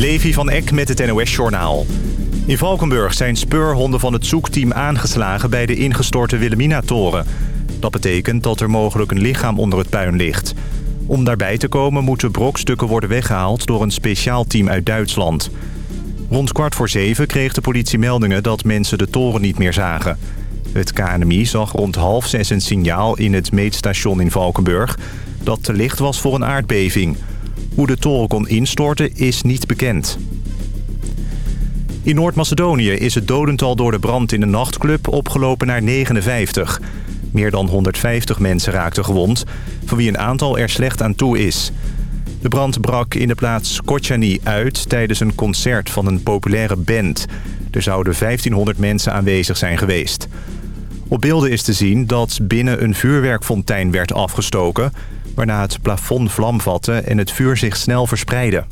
Levi van Eck met het NOS-journaal. In Valkenburg zijn speurhonden van het zoekteam aangeslagen bij de ingestorte Wilhelmina-toren. Dat betekent dat er mogelijk een lichaam onder het puin ligt. Om daarbij te komen moeten brokstukken worden weggehaald door een speciaal team uit Duitsland. Rond kwart voor zeven kreeg de politie meldingen dat mensen de toren niet meer zagen. Het KNMI zag rond half zes een signaal in het meetstation in Valkenburg... dat te licht was voor een aardbeving... Hoe de toren kon instorten is niet bekend. In Noord-Macedonië is het dodental door de brand in de nachtclub opgelopen naar 59. Meer dan 150 mensen raakten gewond, van wie een aantal er slecht aan toe is. De brand brak in de plaats Kotjani uit tijdens een concert van een populaire band. Er zouden 1500 mensen aanwezig zijn geweest. Op beelden is te zien dat binnen een vuurwerkfontein werd afgestoken waarna het plafond vlam vatte en het vuur zich snel verspreidde.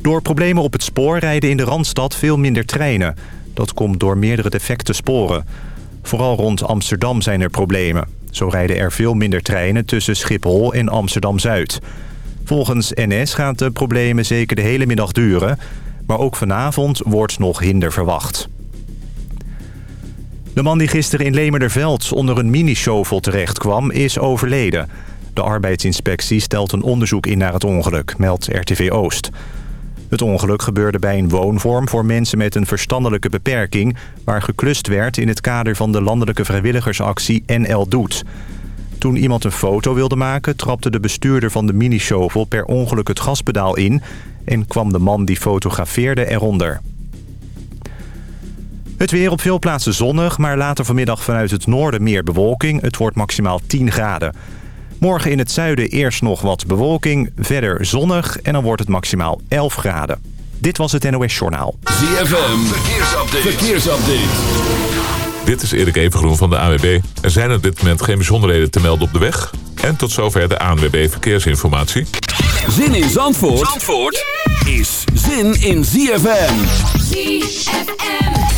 Door problemen op het spoor rijden in de Randstad veel minder treinen. Dat komt door meerdere defecte sporen. Vooral rond Amsterdam zijn er problemen. Zo rijden er veel minder treinen tussen Schiphol en Amsterdam-Zuid. Volgens NS gaan de problemen zeker de hele middag duren... maar ook vanavond wordt nog hinder verwacht. De man die gisteren in Lemerderveld onder een minishovel terecht kwam, is overleden. De arbeidsinspectie stelt een onderzoek in naar het ongeluk, meldt RTV Oost. Het ongeluk gebeurde bij een woonvorm voor mensen met een verstandelijke beperking... waar geklust werd in het kader van de landelijke vrijwilligersactie NL Doet. Toen iemand een foto wilde maken, trapte de bestuurder van de minishovel per ongeluk het gaspedaal in... en kwam de man die fotografeerde eronder. Het weer op veel plaatsen zonnig, maar later vanmiddag vanuit het noorden meer bewolking. Het wordt maximaal 10 graden. Morgen in het zuiden eerst nog wat bewolking, verder zonnig en dan wordt het maximaal 11 graden. Dit was het NOS Journaal. ZFM, verkeersupdate. verkeersupdate. Dit is Erik Evengroen van de AWB. Er zijn op dit moment geen bijzonderheden te melden op de weg. En tot zover de ANWB Verkeersinformatie. Zin in Zandvoort, Zandvoort is zin in ZFM. ZFM.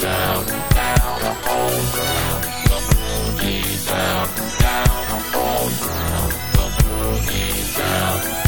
down, down the ground. The boogie down, down the ground. The boogie down.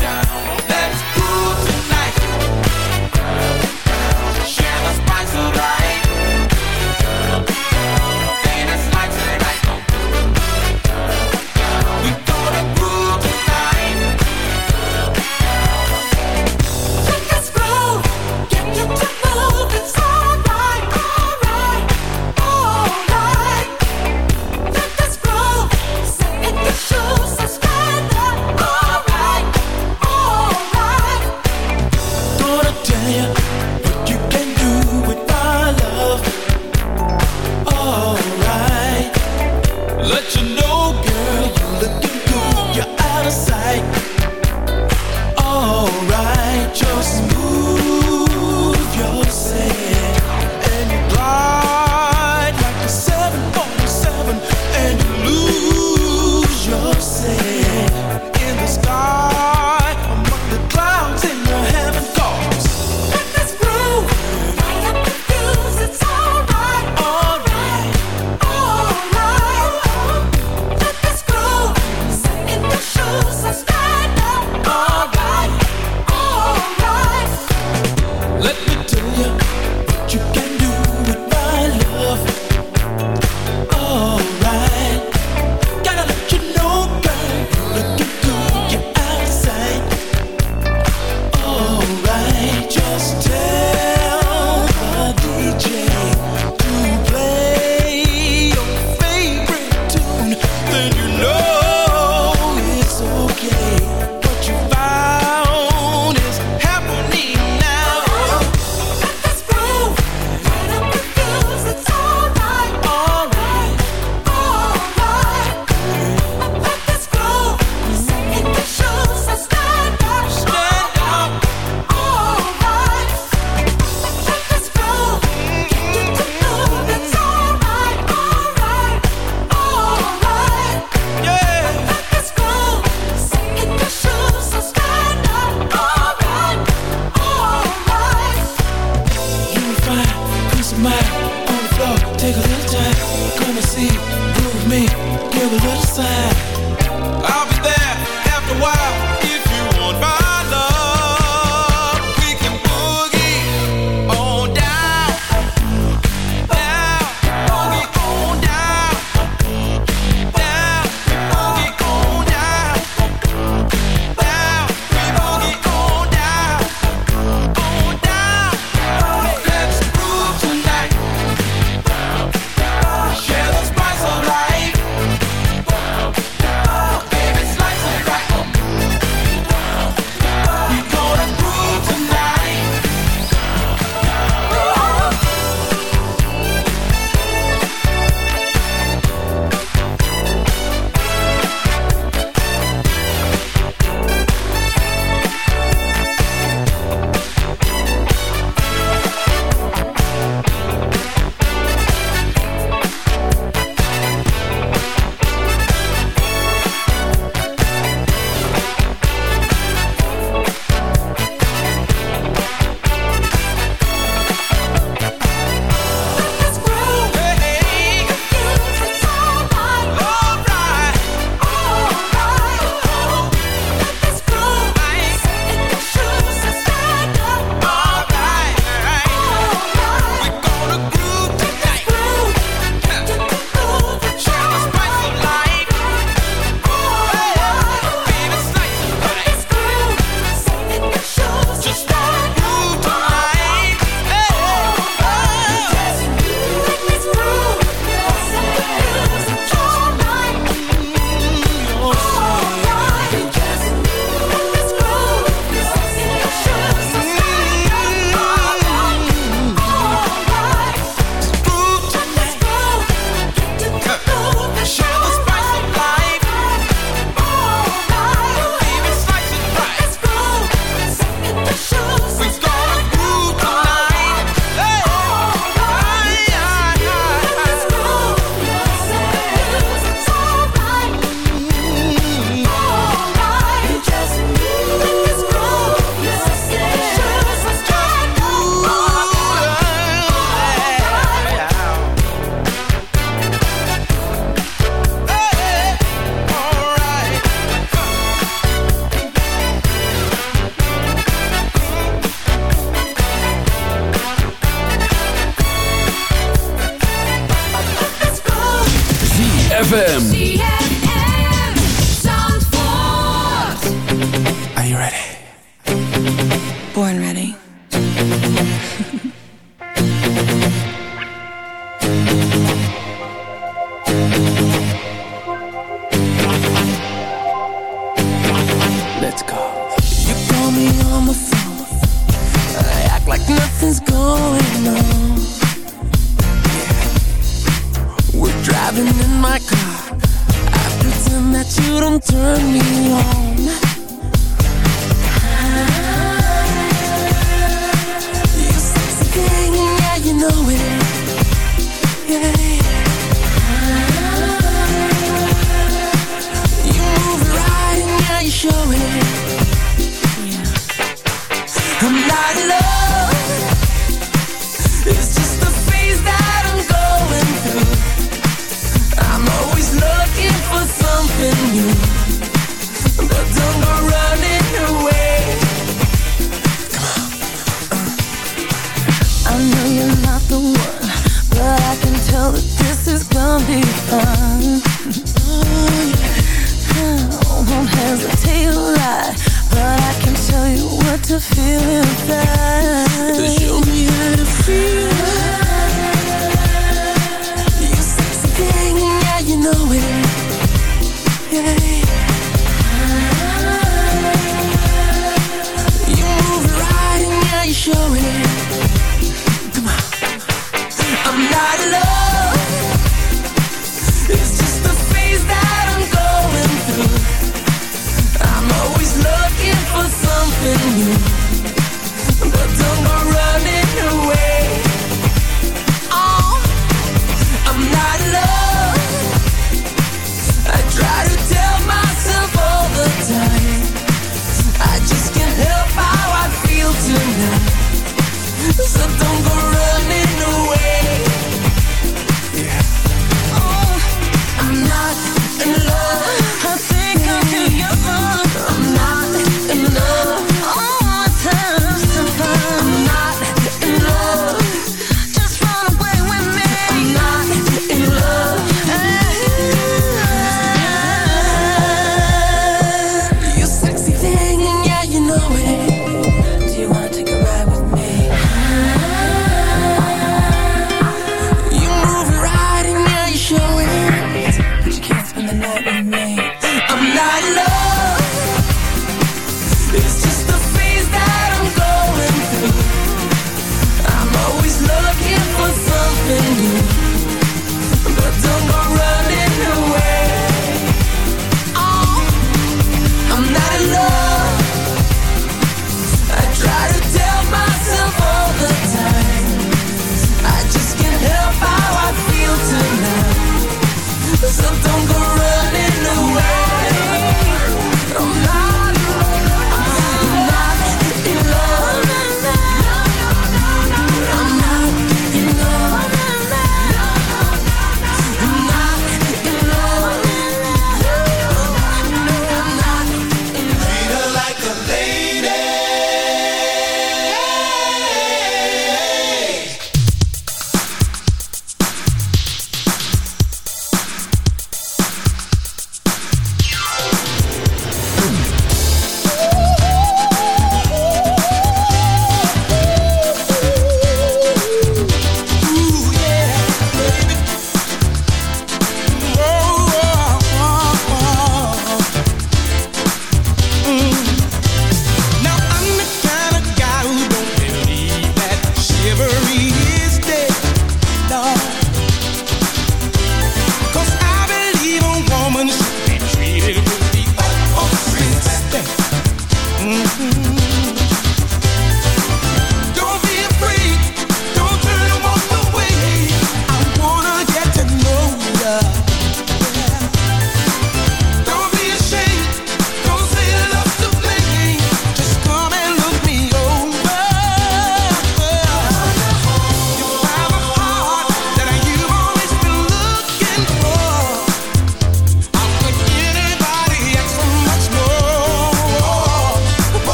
You don't turn me on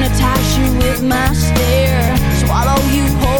hypnotize you with my stare, swallow you whole.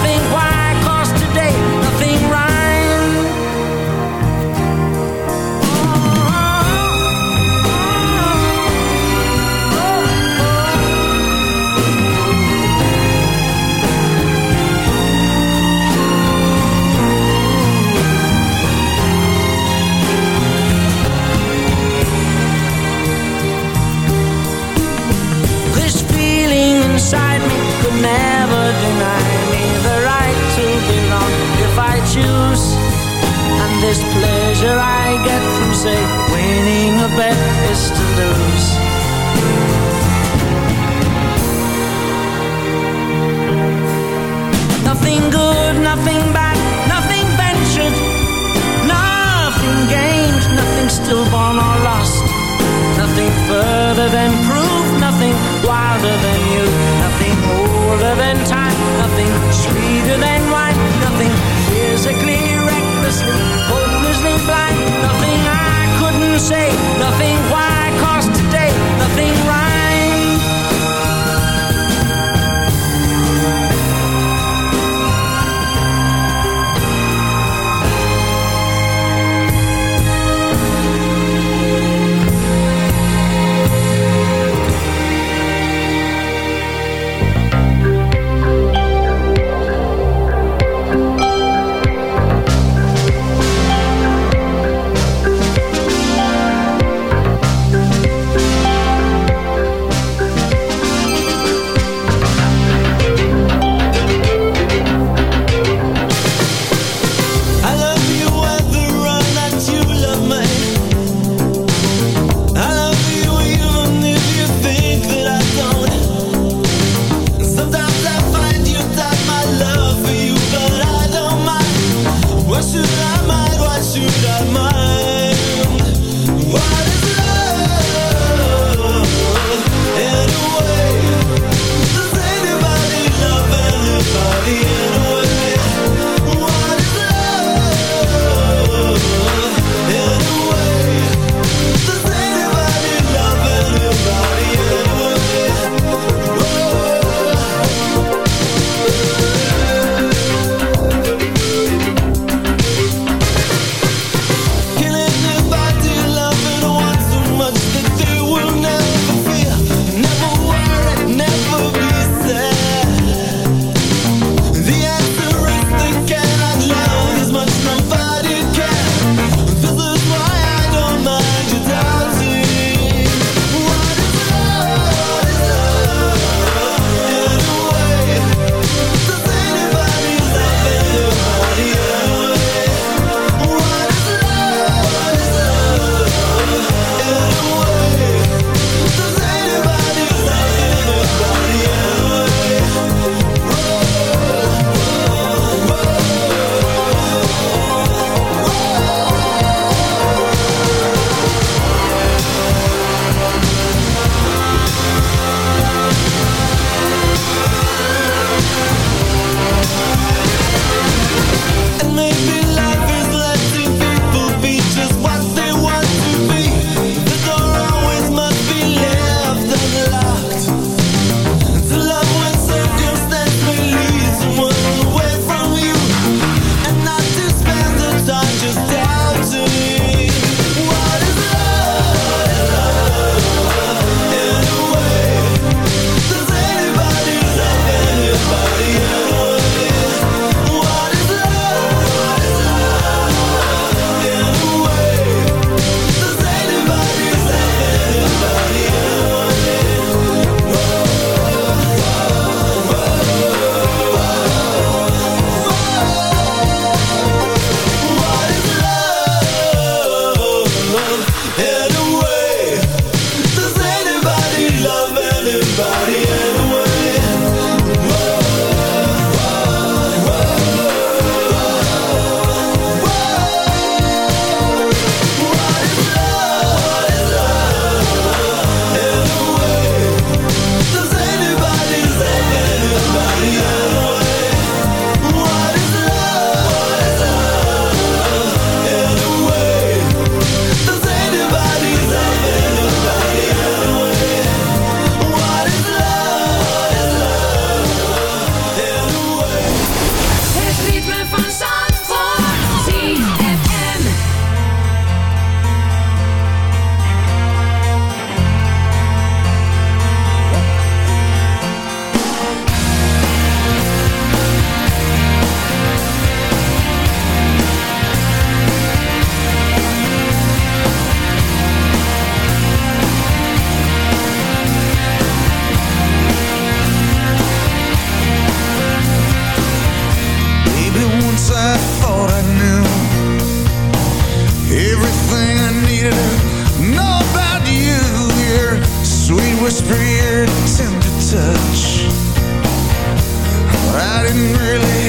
didn't really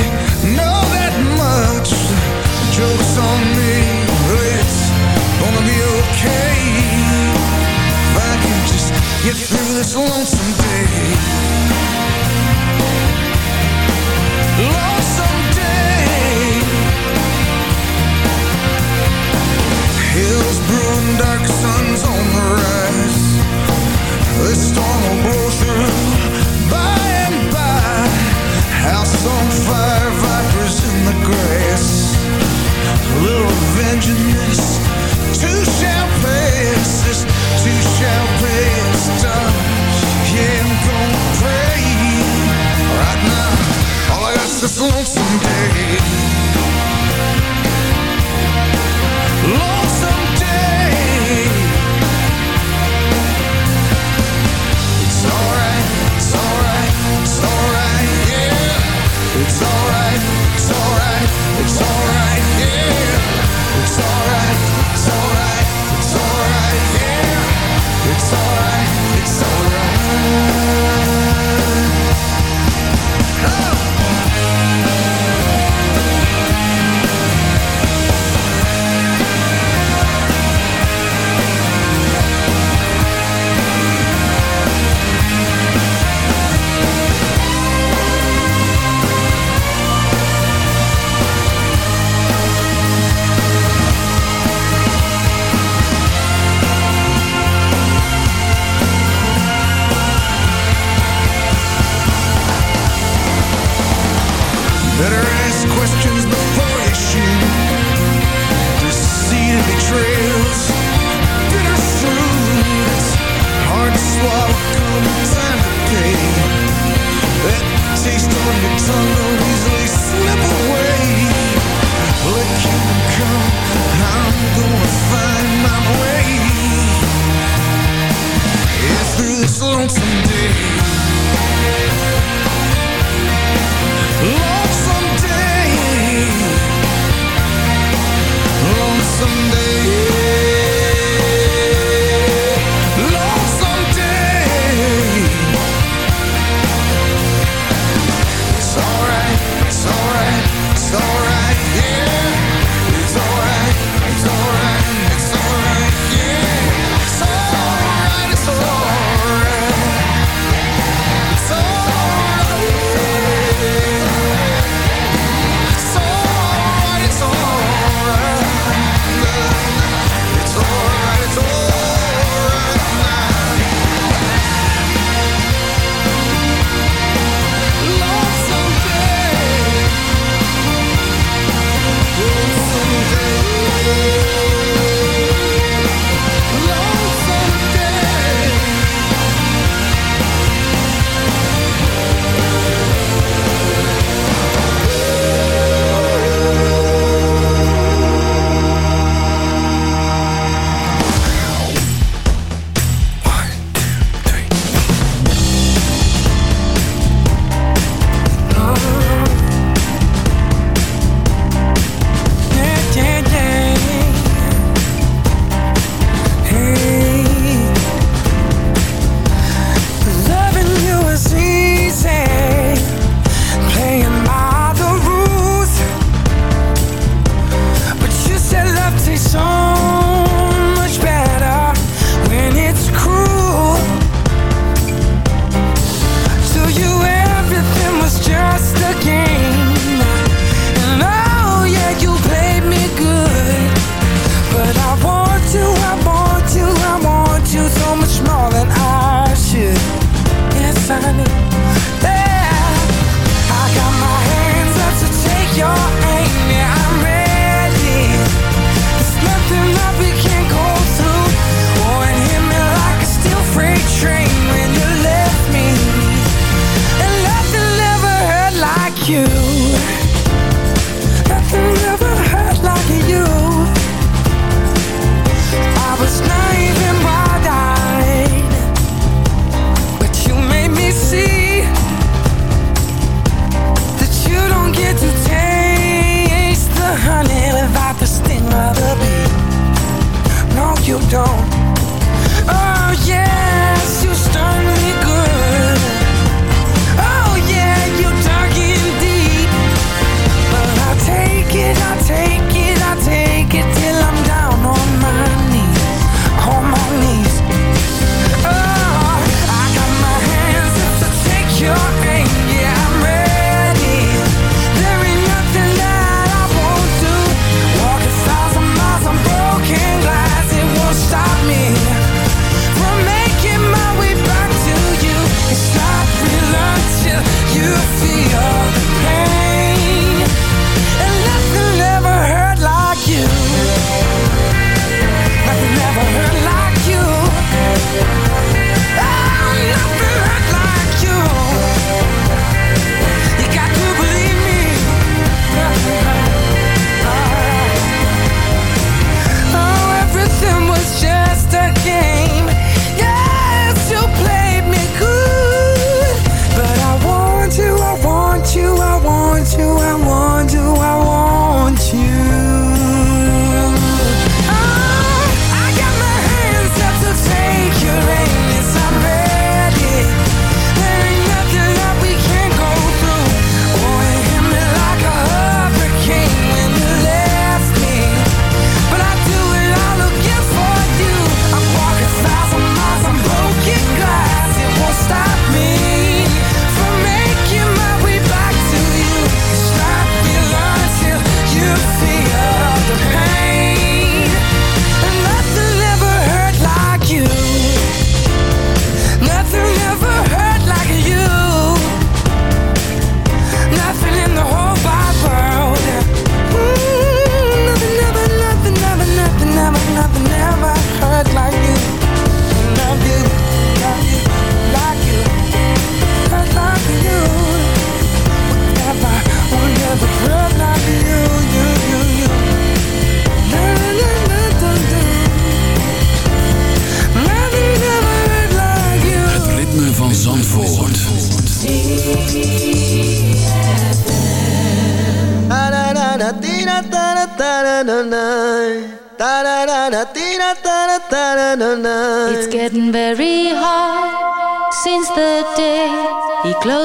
know that much. Joke's on me, but it's gonna be okay. If I can just get through this lonesome day. Lonesome day. Hills brewing, dark suns on the rise. This storm will blow through on fire, vipers in the grass. A little vengeance, two champagnes. this two champagnes. Done. Yeah, I'm gonna pray right now. All I got's this lonesome day. Lonesome It's alright, it's alright, it's alright.